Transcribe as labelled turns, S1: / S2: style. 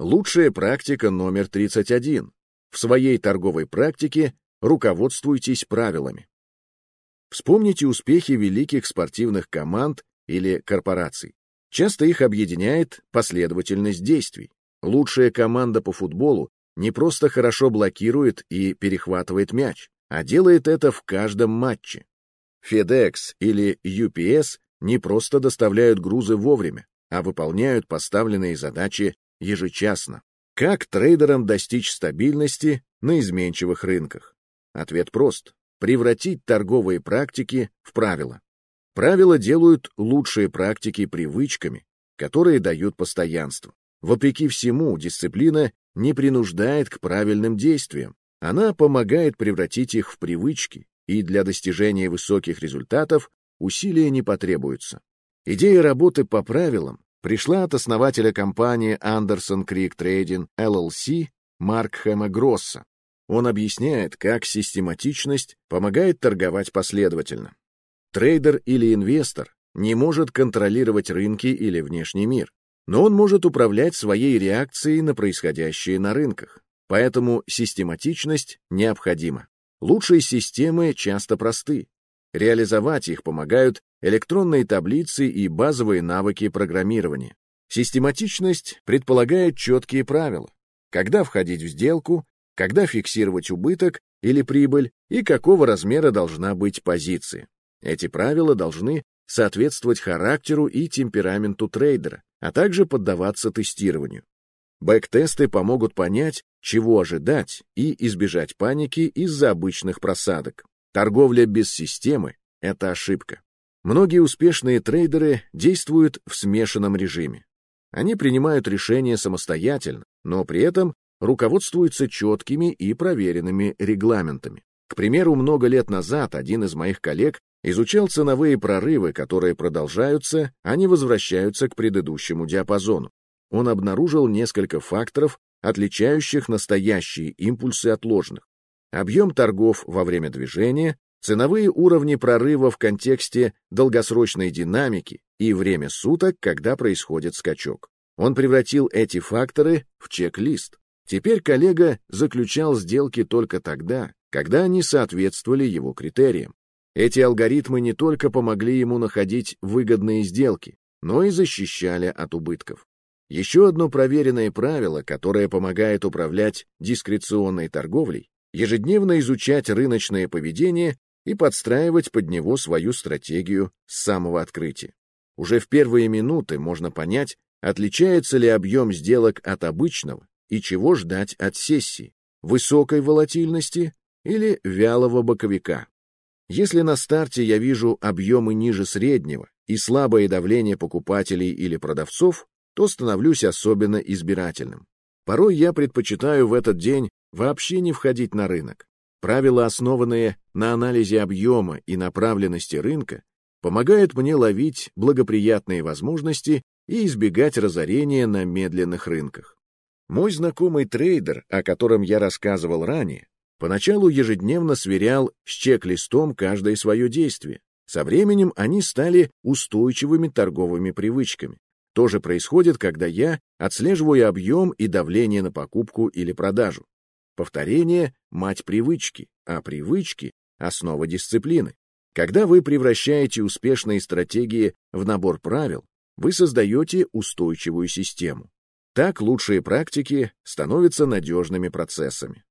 S1: Лучшая практика номер 31. В своей торговой практике руководствуйтесь правилами. Вспомните успехи великих спортивных команд или корпораций. Часто их объединяет последовательность действий. Лучшая команда по футболу не просто хорошо блокирует и перехватывает мяч, а делает это в каждом матче. FedEx или UPS не просто доставляют грузы вовремя, а выполняют поставленные задачи ежечасно. Как трейдерам достичь стабильности на изменчивых рынках? Ответ прост. Превратить торговые практики в правила. Правила делают лучшие практики привычками, которые дают постоянство. Вопреки всему, дисциплина не принуждает к правильным действиям. Она помогает превратить их в привычки, и для достижения высоких результатов усилия не потребуются. Идея работы по правилам пришла от основателя компании Anderson Creek Trading LLC Маркхэма Гросса. Он объясняет, как систематичность помогает торговать последовательно. Трейдер или инвестор не может контролировать рынки или внешний мир, но он может управлять своей реакцией на происходящее на рынках. Поэтому систематичность необходима. Лучшие системы часто просты. Реализовать их помогают электронные таблицы и базовые навыки программирования. Систематичность предполагает четкие правила. Когда входить в сделку, когда фиксировать убыток или прибыль и какого размера должна быть позиция. Эти правила должны соответствовать характеру и темпераменту трейдера, а также поддаваться тестированию. Бэк-тесты помогут понять, чего ожидать и избежать паники из-за обычных просадок. Торговля без системы — это ошибка. Многие успешные трейдеры действуют в смешанном режиме. Они принимают решения самостоятельно, но при этом руководствуются четкими и проверенными регламентами. К примеру, много лет назад один из моих коллег изучал ценовые прорывы, которые продолжаются, а не возвращаются к предыдущему диапазону. Он обнаружил несколько факторов, отличающих настоящие импульсы от ложных. Объем торгов во время движения, ценовые уровни прорыва в контексте долгосрочной динамики и время суток, когда происходит скачок. Он превратил эти факторы в чек-лист. Теперь коллега заключал сделки только тогда, когда они соответствовали его критериям. Эти алгоритмы не только помогли ему находить выгодные сделки, но и защищали от убытков. Еще одно проверенное правило, которое помогает управлять дискреционной торговлей, ежедневно изучать рыночное поведение и подстраивать под него свою стратегию с самого открытия. Уже в первые минуты можно понять, отличается ли объем сделок от обычного и чего ждать от сессии, высокой волатильности или вялого боковика. Если на старте я вижу объемы ниже среднего и слабое давление покупателей или продавцов, то становлюсь особенно избирательным. Порой я предпочитаю в этот день вообще не входить на рынок. Правила, основанные на анализе объема и направленности рынка, помогают мне ловить благоприятные возможности и избегать разорения на медленных рынках. Мой знакомый трейдер, о котором я рассказывал ранее, поначалу ежедневно сверял с чек-листом каждое свое действие. Со временем они стали устойчивыми торговыми привычками. То же происходит, когда я отслеживаю объем и давление на покупку или продажу. Повторение — мать привычки, а привычки — основа дисциплины. Когда вы превращаете успешные стратегии в набор правил, вы создаете устойчивую систему. Так лучшие практики становятся надежными процессами.